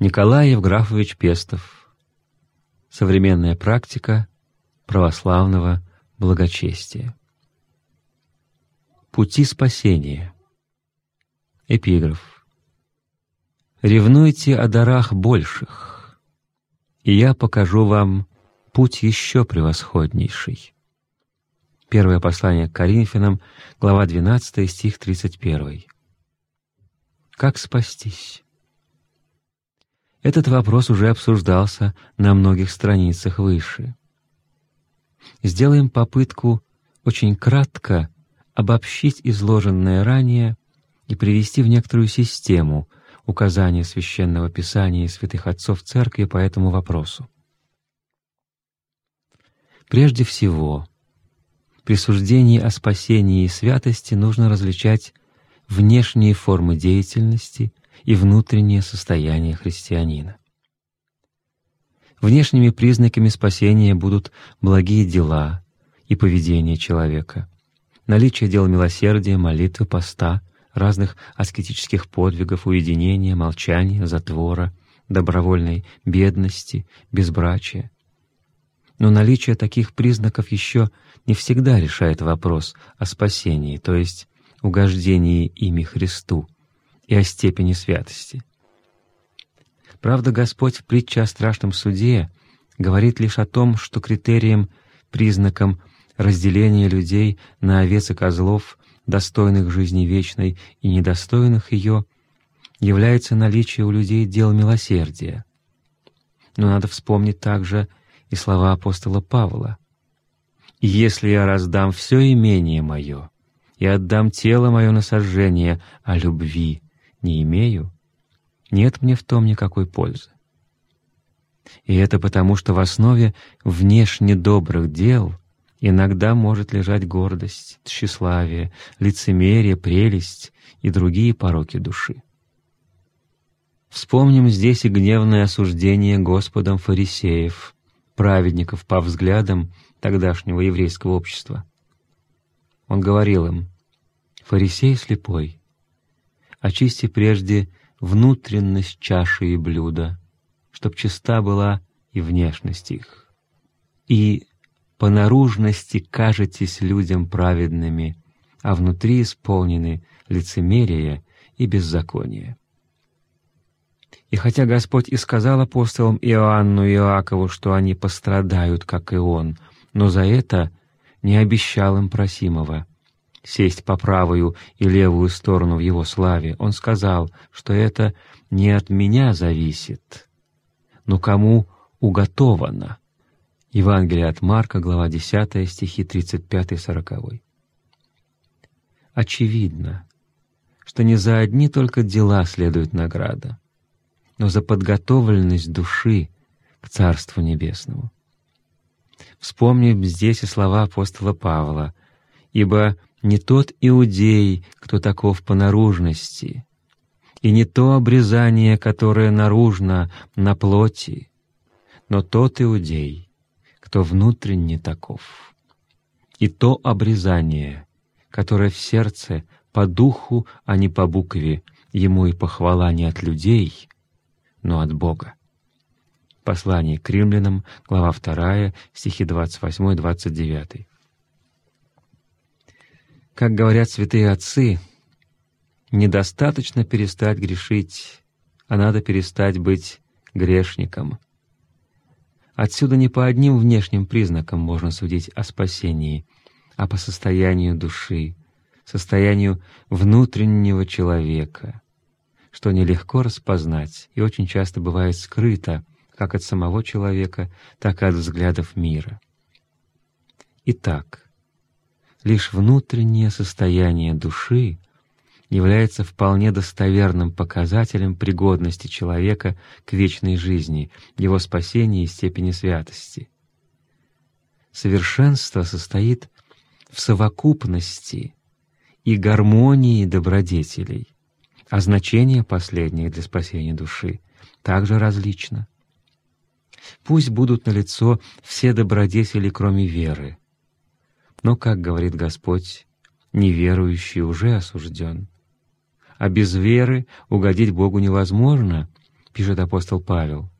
Николай Евграфович Пестов. Современная практика православного благочестия. Пути спасения. Эпиграф. «Ревнуйте о дарах больших, и я покажу вам путь еще превосходнейший». Первое послание к Коринфянам, глава 12, стих 31. Как спастись? Этот вопрос уже обсуждался на многих страницах выше. Сделаем попытку очень кратко обобщить изложенное ранее и привести в некоторую систему указания Священного Писания и святых отцов Церкви по этому вопросу. Прежде всего, при суждении о спасении и святости нужно различать внешние формы деятельности и внутреннее состояние христианина. Внешними признаками спасения будут благие дела и поведение человека, наличие дел милосердия, молитвы, поста, разных аскетических подвигов, уединения, молчания, затвора, добровольной бедности, безбрачия. Но наличие таких признаков еще не всегда решает вопрос о спасении, то есть угождении ими Христу и о степени святости. Правда, Господь в притче о страшном суде говорит лишь о том, что критерием, признаком разделения людей на овец и козлов, достойных жизни вечной и недостойных ее, является наличие у людей дел милосердия. Но надо вспомнить также и слова апостола Павла. «Если я раздам все имение мое и отдам тело мое на сожжение, а любви не имею, нет мне в том никакой пользы. И это потому, что в основе внешне добрых дел иногда может лежать гордость, тщеславие, лицемерие, прелесть и другие пороки души. Вспомним здесь и гневное осуждение Господом фарисеев, праведников по взглядам тогдашнего еврейского общества. Он говорил им, «Фарисей слепой, очисти прежде внутренность чаши и блюда, чтоб чиста была и внешность их. И по наружности кажетесь людям праведными, а внутри исполнены лицемерие и беззаконие. И хотя Господь и сказал апостолам Иоанну и Иакову, что они пострадают, как и Он, но за это не обещал им просимого — сесть по правую и левую сторону в его славе, он сказал, что это не от меня зависит, но кому уготовано. Евангелие от Марка, глава 10, стихи 35-40. Очевидно, что не за одни только дела следует награда, но за подготовленность души к Царству Небесному. Вспомним здесь и слова апостола Павла, ибо не тот иудей, кто таков по наружности, и не то обрезание, которое наружно, на плоти, но тот иудей, кто внутренне таков, и то обрезание, которое в сердце по духу, а не по букве, ему и похвала не от людей, но от Бога. Послание к римлянам, глава 2, стихи 28-29. Как говорят святые отцы, недостаточно перестать грешить, а надо перестать быть грешником. Отсюда не по одним внешним признакам можно судить о спасении, а по состоянию души, состоянию внутреннего человека, что нелегко распознать и очень часто бывает скрыто как от самого человека, так и от взглядов мира. Итак, лишь внутреннее состояние души является вполне достоверным показателем пригодности человека к вечной жизни, его спасения и степени святости. Совершенство состоит в совокупности и гармонии добродетелей, а значение последних для спасения души также различно. Пусть будут налицо все добродетели, кроме веры, но, как говорит Господь, неверующий уже осужден. А без веры угодить Богу невозможно, пишет апостол Павел.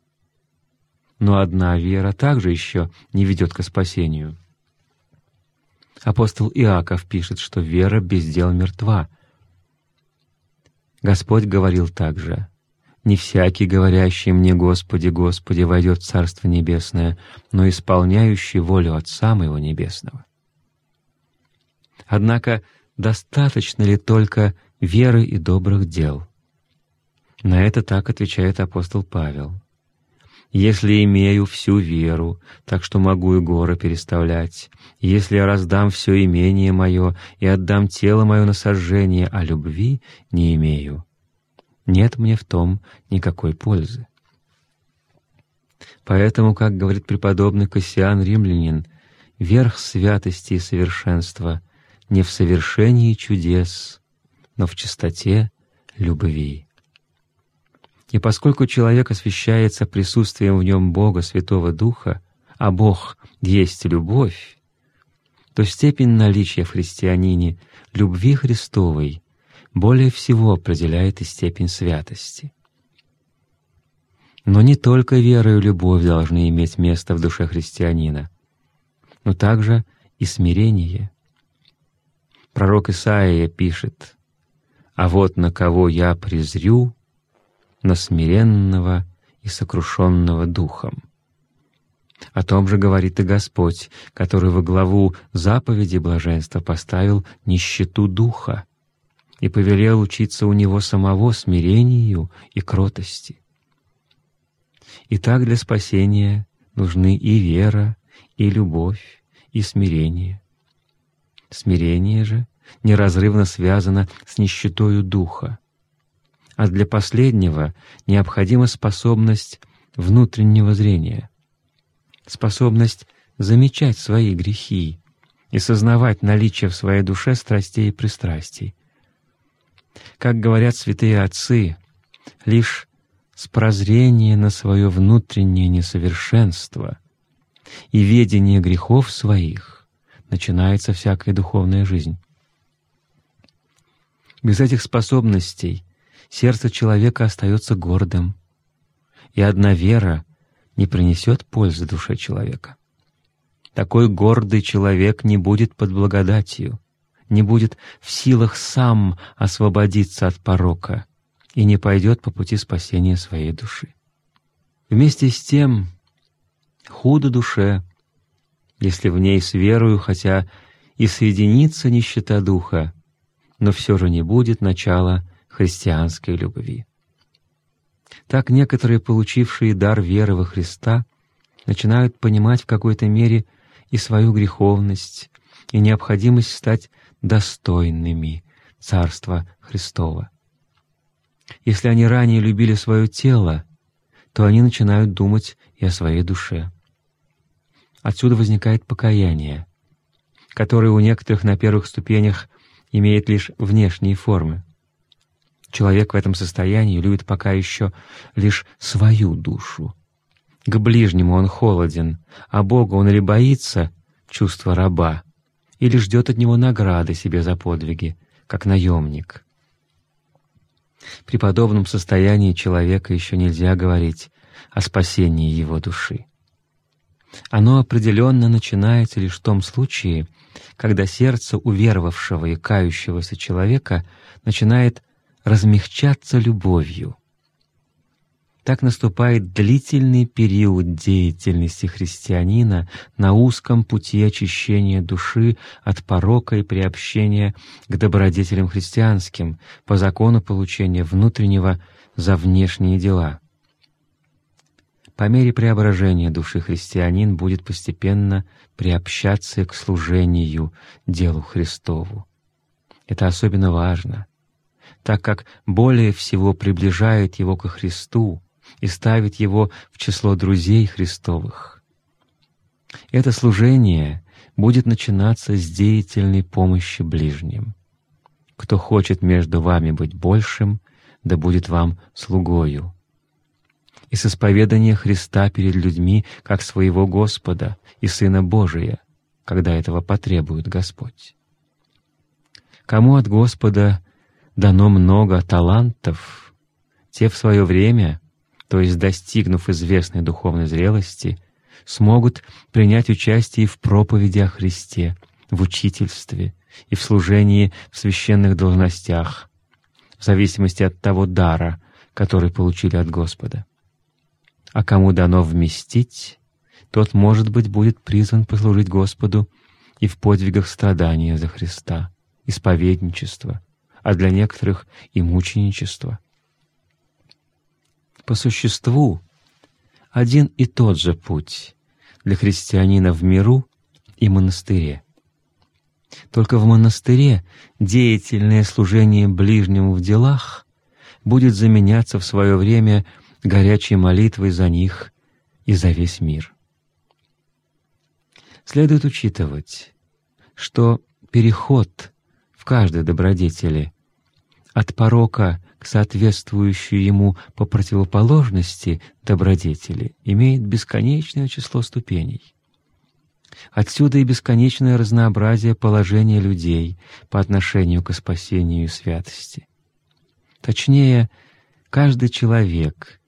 Но одна вера также еще не ведет к спасению. Апостол Иаков пишет, что вера без дел мертва. Господь говорил также, «Не всякий, говорящий мне, Господи, Господи, войдет в Царство Небесное, но исполняющий волю Отца Моего Небесного». Однако достаточно ли только веры и добрых дел? На это так отвечает апостол Павел. «Если имею всю веру, так что могу и горы переставлять, если я раздам все имение мое и отдам тело мое на сожжение, а любви не имею, нет мне в том никакой пользы». Поэтому, как говорит преподобный Кассиан Римлянин, верх святости и совершенства не в совершении чудес, но в чистоте любви. И поскольку человек освящается присутствием в нем Бога Святого Духа, а Бог есть любовь, то степень наличия в христианине любви Христовой более всего определяет и степень святости. Но не только вера и любовь должны иметь место в душе христианина, но также и смирение. Пророк Исаия пишет, «А вот на кого я презрю, на смиренного и сокрушенного духом». О том же говорит и Господь, который во главу заповеди блаженства поставил нищету духа и повелел учиться у Него самого смирению и кротости. Итак, для спасения нужны и вера, и любовь, и смирение. Смирение же неразрывно связано с нищетою духа, а для последнего необходима способность внутреннего зрения, способность замечать свои грехи и сознавать наличие в своей душе страстей и пристрастий. Как говорят святые отцы, лишь с прозрения на свое внутреннее несовершенство и ведение грехов своих начинается всякая духовная жизнь. Без этих способностей сердце человека остается гордым, и одна вера не принесет пользы душе человека. Такой гордый человек не будет под благодатью, не будет в силах сам освободиться от порока и не пойдет по пути спасения своей души. Вместе с тем, худо душе, если в ней с верою, хотя и соединится нищета духа, но все же не будет начала христианской любви. Так некоторые, получившие дар веры во Христа, начинают понимать в какой-то мере и свою греховность, и необходимость стать достойными Царства Христова. Если они ранее любили свое тело, то они начинают думать и о своей душе. Отсюда возникает покаяние, которое у некоторых на первых ступенях имеет лишь внешние формы. Человек в этом состоянии любит пока еще лишь свою душу. К ближнему он холоден, а Бога он или боится чувства раба, или ждет от него награды себе за подвиги, как наемник. При подобном состоянии человека еще нельзя говорить о спасении его души. Оно определенно начинается лишь в том случае, когда сердце уверовавшего и кающегося человека начинает размягчаться любовью. Так наступает длительный период деятельности христианина на узком пути очищения души от порока и приобщения к добродетелям христианским по закону получения внутреннего за внешние дела — по мере преображения души христианин будет постепенно приобщаться к служению делу Христову. Это особенно важно, так как более всего приближает его ко Христу и ставит его в число друзей Христовых. Это служение будет начинаться с деятельной помощи ближним. Кто хочет между вами быть большим, да будет вам слугою и с исповедания Христа перед людьми как своего Господа и Сына Божия, когда этого потребует Господь. Кому от Господа дано много талантов, те в свое время то есть достигнув известной духовной зрелости, смогут принять участие в проповеди о Христе, в учительстве и в служении в священных должностях, в зависимости от того дара, который получили от Господа. А кому дано вместить, тот, может быть, будет призван послужить Господу и в подвигах страдания за Христа, исповедничества, а для некоторых и мученичества. По существу, один и тот же путь для христианина в миру и монастыре. Только в монастыре деятельное служение ближнему в делах будет заменяться в свое время горячей молитвой за них и за весь мир. Следует учитывать, что переход в каждой добродетели от порока к соответствующей ему по противоположности добродетели имеет бесконечное число ступеней. Отсюда и бесконечное разнообразие положения людей по отношению к спасению и святости. Точнее, каждый человек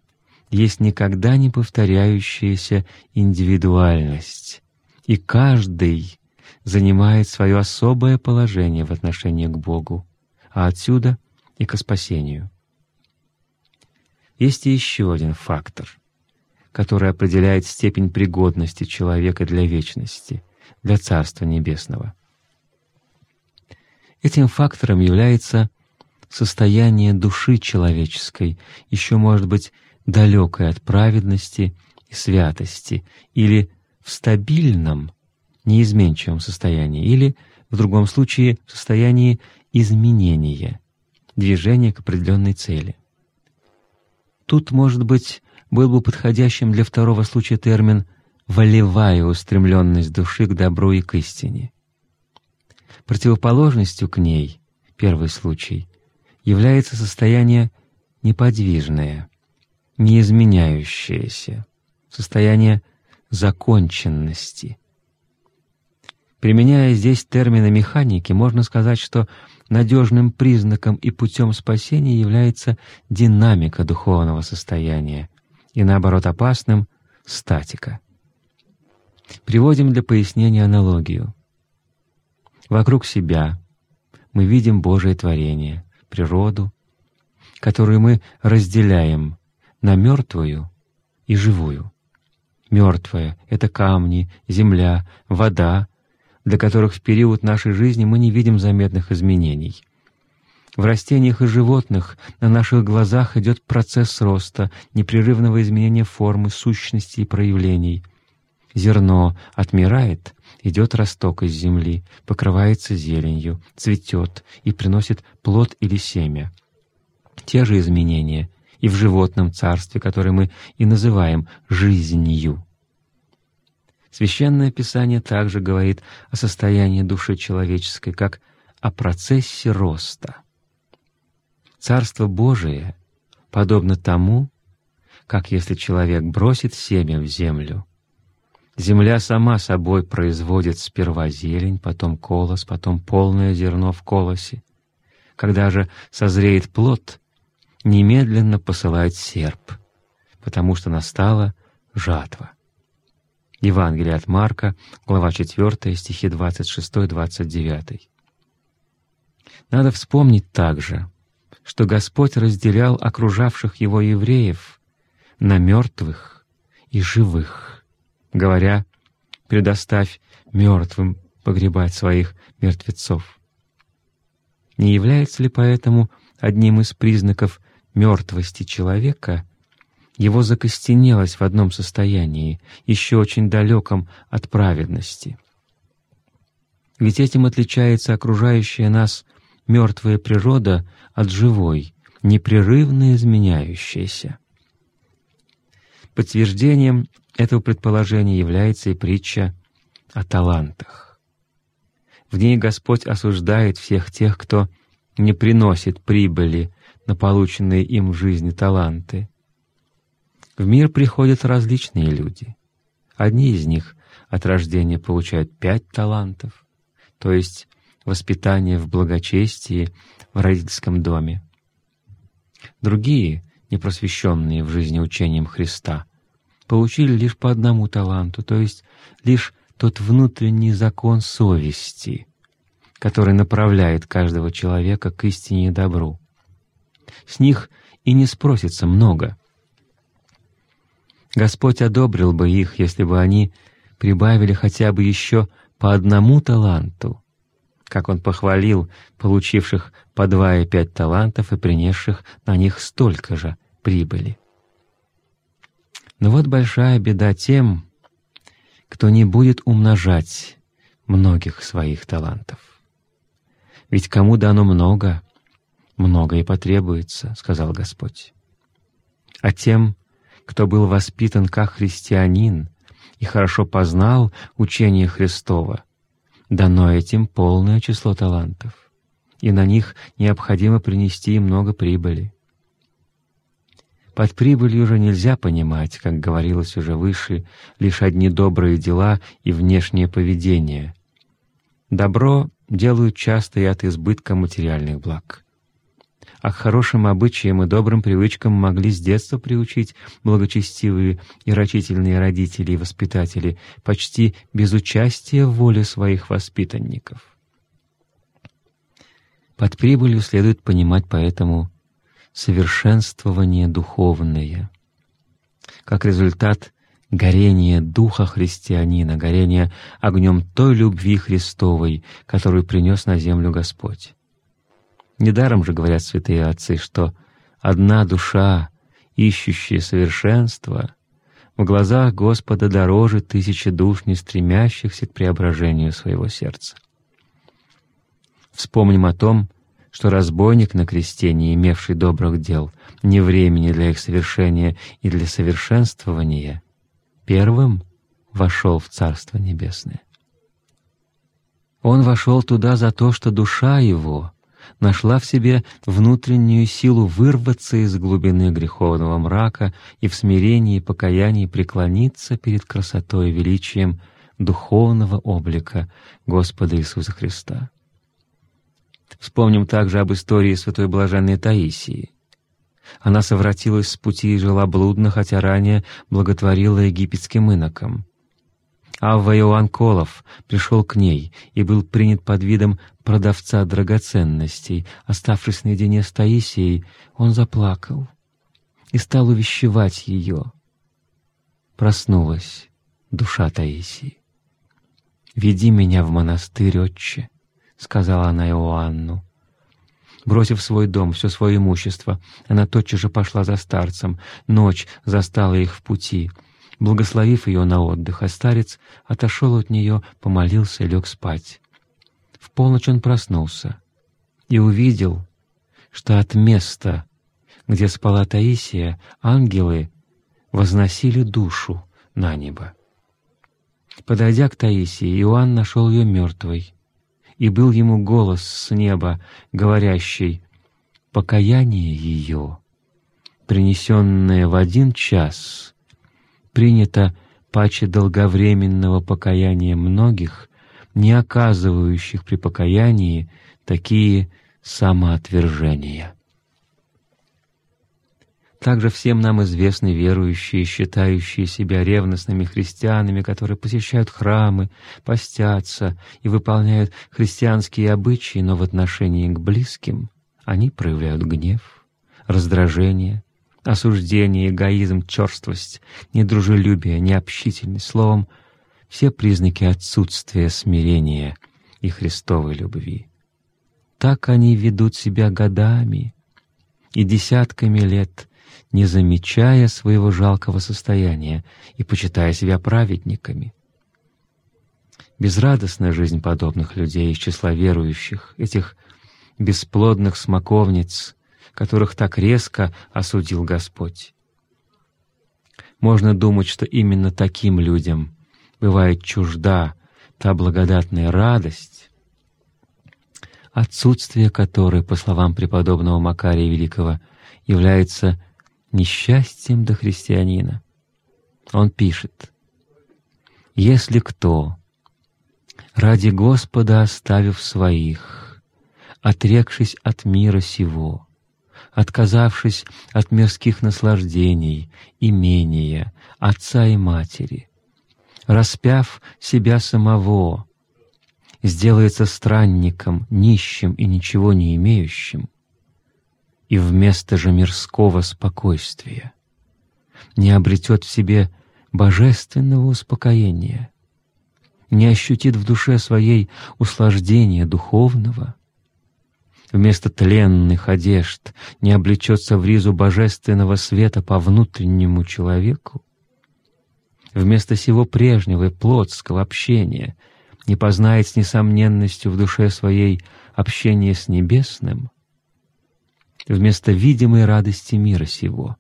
есть никогда не повторяющаяся индивидуальность, и каждый занимает свое особое положение в отношении к Богу, а отсюда и к спасению. Есть и еще один фактор, который определяет степень пригодности человека для вечности, для Царства Небесного. Этим фактором является состояние души человеческой, еще может быть далекое от праведности и святости, или в стабильном, неизменчивом состоянии, или, в другом случае, в состоянии изменения, движения к определенной цели. Тут, может быть, был бы подходящим для второго случая термин «волевая устремленность души к добру и к истине». Противоположностью к ней, первый случай, является состояние неподвижное, неизменяющееся, состояние законченности. Применяя здесь термины механики, можно сказать, что надежным признаком и путем спасения является динамика духовного состояния, и наоборот опасным — статика. Приводим для пояснения аналогию. Вокруг себя мы видим Божие творение, природу, которую мы разделяем на мертвую и живую. Мертвая — это камни, земля, вода, для которых в период нашей жизни мы не видим заметных изменений. В растениях и животных на наших глазах идет процесс роста, непрерывного изменения формы, сущности и проявлений. Зерно отмирает, идет росток из земли, покрывается зеленью, цветет и приносит плод или семя. Те же изменения и в животном царстве, которое мы и называем жизнью. Священное Писание также говорит о состоянии души человеческой, как о процессе роста. Царство Божие подобно тому, как если человек бросит семя в землю — Земля сама собой производит сперва зелень, потом колос, потом полное зерно в колосе. Когда же созреет плод, немедленно посылает серп, потому что настала жатва. Евангелие от Марка, глава 4, стихи 26-29. Надо вспомнить также, что Господь разделял окружавших Его евреев на мертвых и живых говоря «предоставь мертвым погребать своих мертвецов». Не является ли поэтому одним из признаков мертвости человека его закостенелость в одном состоянии, еще очень далеком от праведности? Ведь этим отличается окружающая нас мертвая природа от живой, непрерывно изменяющейся. Подтверждением этого предположения является и притча о талантах. В ней Господь осуждает всех тех, кто не приносит прибыли на полученные им в жизни таланты. В мир приходят различные люди. Одни из них от рождения получают пять талантов, то есть воспитание в благочестии в родительском доме. Другие непросвещенные в жизни учением Христа, получили лишь по одному таланту, то есть лишь тот внутренний закон совести, который направляет каждого человека к истине и добру. С них и не спросится много. Господь одобрил бы их, если бы они прибавили хотя бы еще по одному таланту, как Он похвалил получивших по два и пять талантов и принесших на них столько же прибыли. Но вот большая беда тем, кто не будет умножать многих своих талантов. Ведь кому дано много, много и потребуется, — сказал Господь. А тем, кто был воспитан как христианин и хорошо познал учение Христова, дано этим полное число талантов, и на них необходимо принести много прибыли. Под прибылью же нельзя понимать, как говорилось уже выше, лишь одни добрые дела и внешнее поведение. Добро делают часто и от избытка материальных благ а к хорошим обычаям и добрым привычкам могли с детства приучить благочестивые и рачительные родители и воспитатели почти без участия в воле своих воспитанников. Под прибылью следует понимать поэтому совершенствование духовное, как результат горение духа христианина, горение огнем той любви Христовой, которую принес на землю Господь. Недаром же говорят святые отцы, что одна душа, ищущая совершенства, в глазах Господа дороже тысячи душ, не стремящихся к преображению своего сердца. Вспомним о том, что разбойник на кресте, не имевший добрых дел, ни времени для их совершения и для совершенствования, первым вошел в Царство Небесное. Он вошел туда за то, что душа его нашла в себе внутреннюю силу вырваться из глубины греховного мрака и в смирении и покаянии преклониться перед красотой и величием духовного облика Господа Иисуса Христа. Вспомним также об истории святой блаженной Таисии. Она совратилась с пути и жила блудно, хотя ранее благотворила египетским инокам. Авва Иоанн Колов пришел к ней и был принят под видом продавца драгоценностей. Оставшись наедине с Таисией, он заплакал и стал увещевать ее. Проснулась душа Таисии. «Веди меня в монастырь, отче», — сказала она Иоанну. Бросив свой дом, все свое имущество, она тотчас же пошла за старцем. Ночь застала их в пути — Благословив ее на отдых, а старец отошел от нее, помолился и лег спать. В полночь он проснулся и увидел, что от места, где спала Таисия, ангелы возносили душу на небо. Подойдя к Таисии, Иоанн нашел ее мертвой, и был ему голос с неба, говорящий «Покаяние ее, принесенное в один час, принято паче долговременного покаяния многих, не оказывающих при покаянии такие самоотвержения. Также всем нам известны верующие, считающие себя ревностными христианами, которые посещают храмы, постятся и выполняют христианские обычаи, но в отношении к близким они проявляют гнев, раздражение, осуждение, эгоизм, черствость, недружелюбие, необщительность, словом, все признаки отсутствия смирения и Христовой любви. Так они ведут себя годами и десятками лет, не замечая своего жалкого состояния и почитая себя праведниками. Безрадостная жизнь подобных людей из числа верующих, этих бесплодных смоковниц — которых так резко осудил Господь. Можно думать, что именно таким людям бывает чужда та благодатная радость, отсутствие которой, по словам преподобного Макария Великого, является несчастьем до христианина. Он пишет, «Если кто, ради Господа оставив своих, отрекшись от мира сего, отказавшись от мирских наслаждений, имения, отца и матери, распяв себя самого, сделается странником, нищим и ничего не имеющим, и вместо же мирского спокойствия не обретет в себе божественного успокоения, не ощутит в душе своей услаждения духовного, вместо тленных одежд не облечется в ризу божественного света по внутреннему человеку, вместо всего прежнего плотского общения не познает с несомненностью в душе своей общение с Небесным, вместо видимой радости мира сего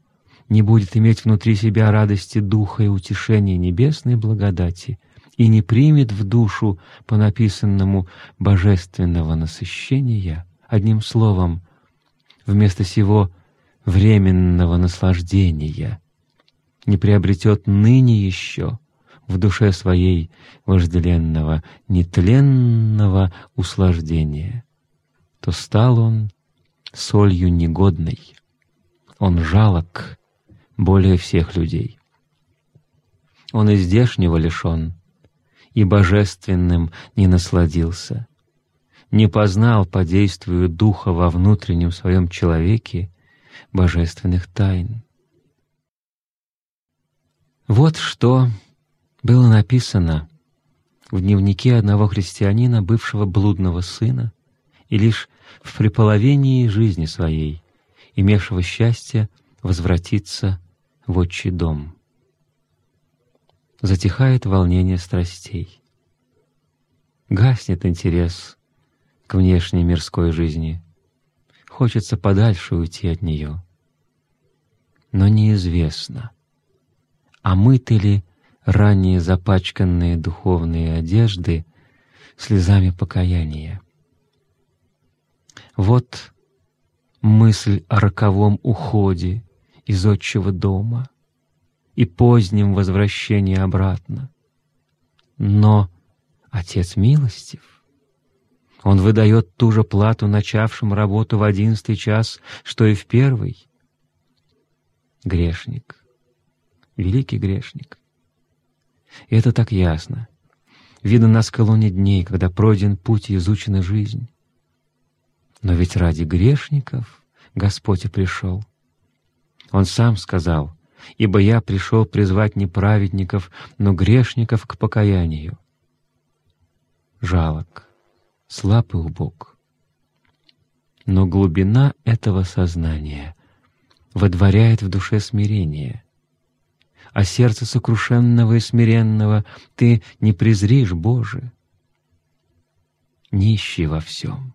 не будет иметь внутри себя радости Духа и утешения небесной благодати и не примет в душу по написанному божественного насыщения, одним словом, вместо сего временного наслаждения, не приобретет ныне еще в душе своей вожделенного, нетленного услаждения, то стал он солью негодной, он жалок более всех людей. Он и здешнего лишен, и божественным не насладился, не познал по действию Духа во внутреннем своем человеке божественных тайн. Вот что было написано в дневнике одного христианина, бывшего блудного сына, и лишь в приполовении жизни своей, имевшего счастье возвратиться в отчий дом. Затихает волнение страстей. Гаснет интерес к внешней мирской жизни. Хочется подальше уйти от нее. Но неизвестно, омыты ли ранее запачканные духовные одежды слезами покаяния. Вот мысль о роковом уходе из отчего дома и позднем возвращении обратно. Но Отец милостив. Он выдает ту же плату начавшим работу в одиннадцатый час, что и в первый. Грешник, великий грешник. И это так ясно. Видно на скалоне дней, когда пройден путь и изучена жизнь. Но ведь ради грешников Господь и пришел. Он сам сказал, «Ибо я пришел призвать не праведников, но грешников к покаянию». Жалок, слаб и убог. Но глубина этого сознания водворяет в душе смирение, а сердце сокрушенного и смиренного ты не презришь, Боже. Нищий во всем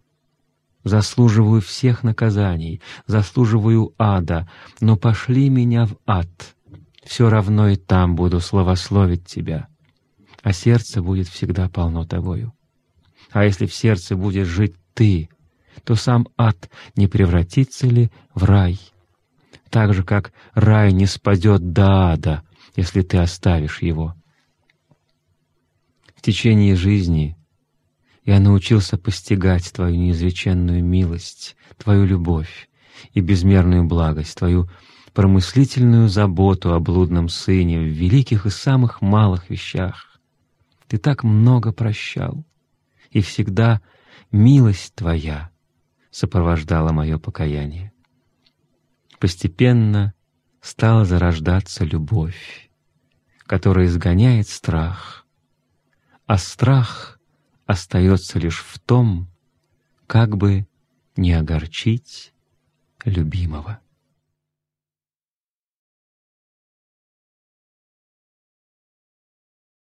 заслуживаю всех наказаний, заслуживаю ада, но пошли меня в ад. Все равно и там буду славословить Тебя, а сердце будет всегда полно Тобою. А если в сердце будешь жить Ты, то сам ад не превратится ли в рай? Так же, как рай не спадет до ада, если ты оставишь его. В течение жизни я научился постигать Твою неизреченную милость, Твою любовь и безмерную благость, Твою промыслительную заботу о блудном сыне в великих и самых малых вещах. Ты так много прощал, и всегда милость Твоя сопровождала мое покаяние. Постепенно стала зарождаться любовь, которая изгоняет страх, а страх — остается лишь в том, как бы не огорчить любимого.